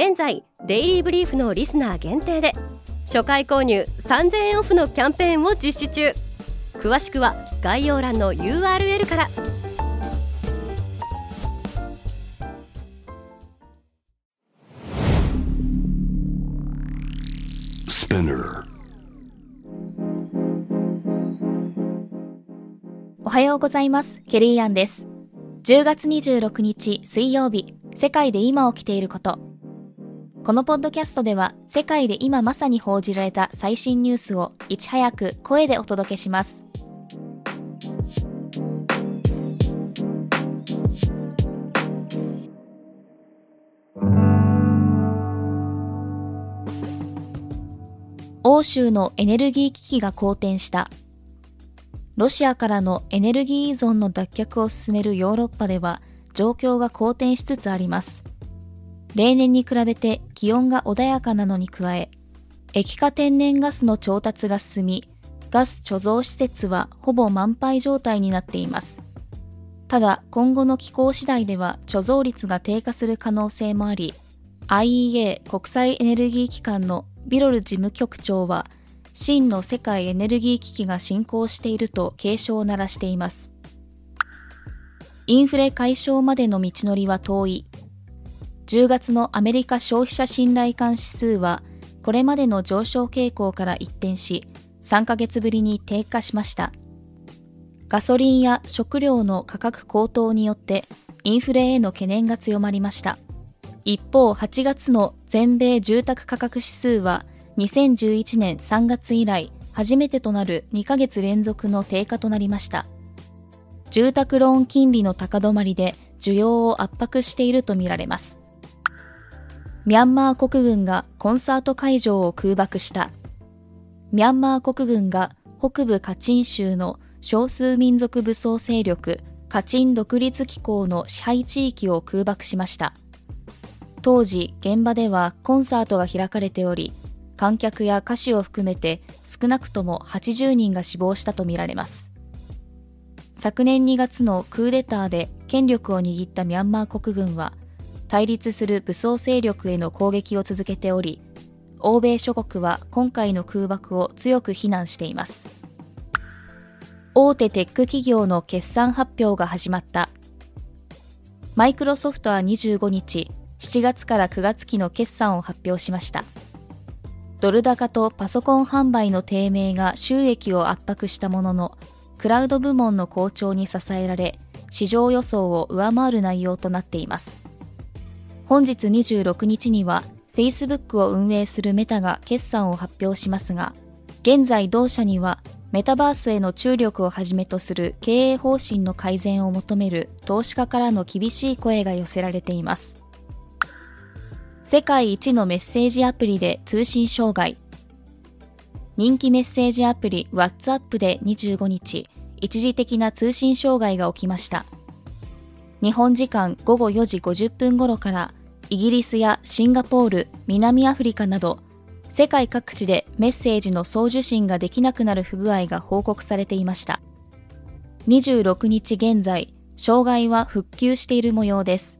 現在デイリーブリーフのリスナー限定で初回購入3000円オフのキャンペーンを実施中。詳しくは概要欄の URL から。おはようございます。ケリーアンです。10月26日水曜日世界で今起きていることこのポッドキャストでは世界で今まさに報じられた最新ニュースをいち早く声でお届けします。欧州のエネルギー危機が好転した。ロシアからのエネルギー依存の脱却を進めるヨーロッパでは状況が好転しつつあります。例年に比べて気温が穏やかなのに加え、液化天然ガスの調達が進み、ガス貯蔵施設はほぼ満杯状態になっています。ただ、今後の気候次第では貯蔵率が低下する可能性もあり、IEA 国際エネルギー機関のビロル事務局長は、真の世界エネルギー危機が進行していると警鐘を鳴らしています。インフレ解消までの道のりは遠い。10月のアメリカ消費者信頼感指数は、これまでの上昇傾向から一転し、3ヶ月ぶりに低下しました。ガソリンや食料の価格高騰によってインフレへの懸念が強まりました。一方、8月の全米住宅価格指数は2011年3月以来初めてとなる2ヶ月連続の低下となりました。住宅ローン金利の高止まりで需要を圧迫しているとみられます。ミャンマー国軍がコンサート会場を空爆した。ミャンマー国軍が北部カチン州の少数民族武装勢力カチン独立機構の支配地域を空爆しました。当時、現場ではコンサートが開かれており、観客や歌手を含めて少なくとも80人が死亡したとみられます。昨年2月のクーデターで権力を握ったミャンマー国軍は対立する武装勢力への攻撃を続けており、欧米諸国は今回の空爆を強く非難しています。大手テック企業の決算発表が始まった。マイクロソフトは25日、7月から9月期の決算を発表しました。ドル高とパソコン販売の低迷が収益を圧迫したものの、クラウド部門の好調に支えられ、市場予想を上回る内容となっています。本日26日には Facebook を運営するメタが決算を発表しますが、現在同社にはメタバースへの注力をはじめとする経営方針の改善を求める投資家からの厳しい声が寄せられています。世界一のメッセージアプリで通信障害。人気メッセージアプリ WhatsApp で25日、一時的な通信障害が起きました。日本時間午後4時50分頃からイギリスやシンガポール、南アフリカなど、世界各地でメッセージの送受信ができなくなる不具合が報告されていました。26日現在、障害は復旧している模様です。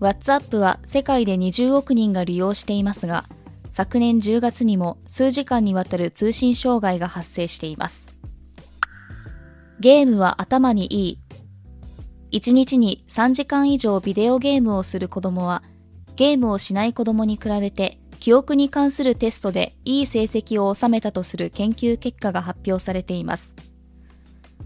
WhatsApp は世界で20億人が利用していますが、昨年10月にも数時間にわたる通信障害が発生しています。ゲームは頭にいい1日に3時間以上ビデオゲームをする子供は、ゲームをしない子供に比べて、記憶に関するテストでいい成績を収めたとする研究結果が発表されています。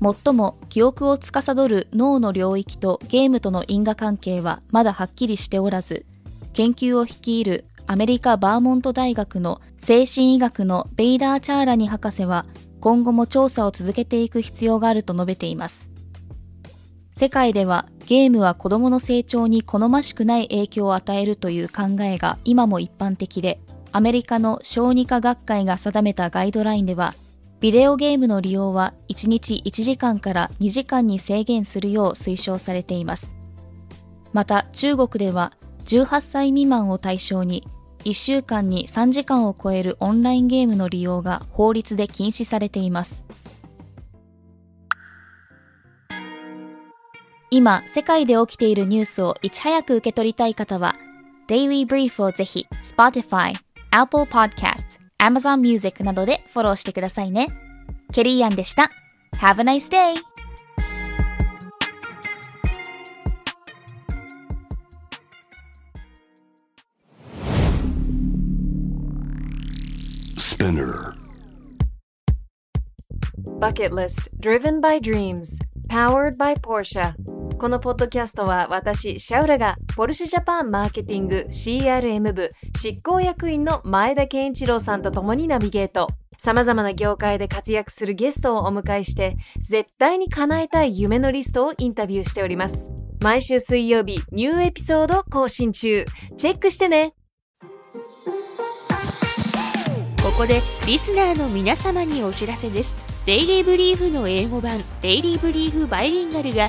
最も記憶を司る脳の領域とゲームとの因果関係はまだはっきりしておらず、研究を率いるアメリカ・バーモント大学の精神医学のベイダー・チャーラニ博士は今後も調査を続けていく必要があると述べています。世界ではゲームは子供の成長に好ましくない影響を与えるという考えが今も一般的で、アメリカの小児科学会が定めたガイドラインでは、ビデオゲームの利用は1日1時間から2時間に制限するよう推奨されています。また中国では18歳未満を対象に1週間に3時間を超えるオンラインゲームの利用が法律で禁止されています。今、世界で起きているニュースをいち早く受け取りたい方は、Daily Brief をぜひ Spotify、Apple Podcasts、Amazon Music などでフォローしてくださいね。ケリーアンでした。Have a nice day! Spinner Bucket List Driven by Dreams Powered by Porsche このポッドキャストは私、シャウラがポルシェジャパンマーケティング CRM 部執行役員の前田健一郎さんと共にナビゲート。様々な業界で活躍するゲストをお迎えして、絶対に叶えたい夢のリストをインタビューしております。毎週水曜日、ニューエピソード更新中。チェックしてねここでリスナーの皆様にお知らせです。デイリーブリーフの英語版デイリーブリーフバイリンガルが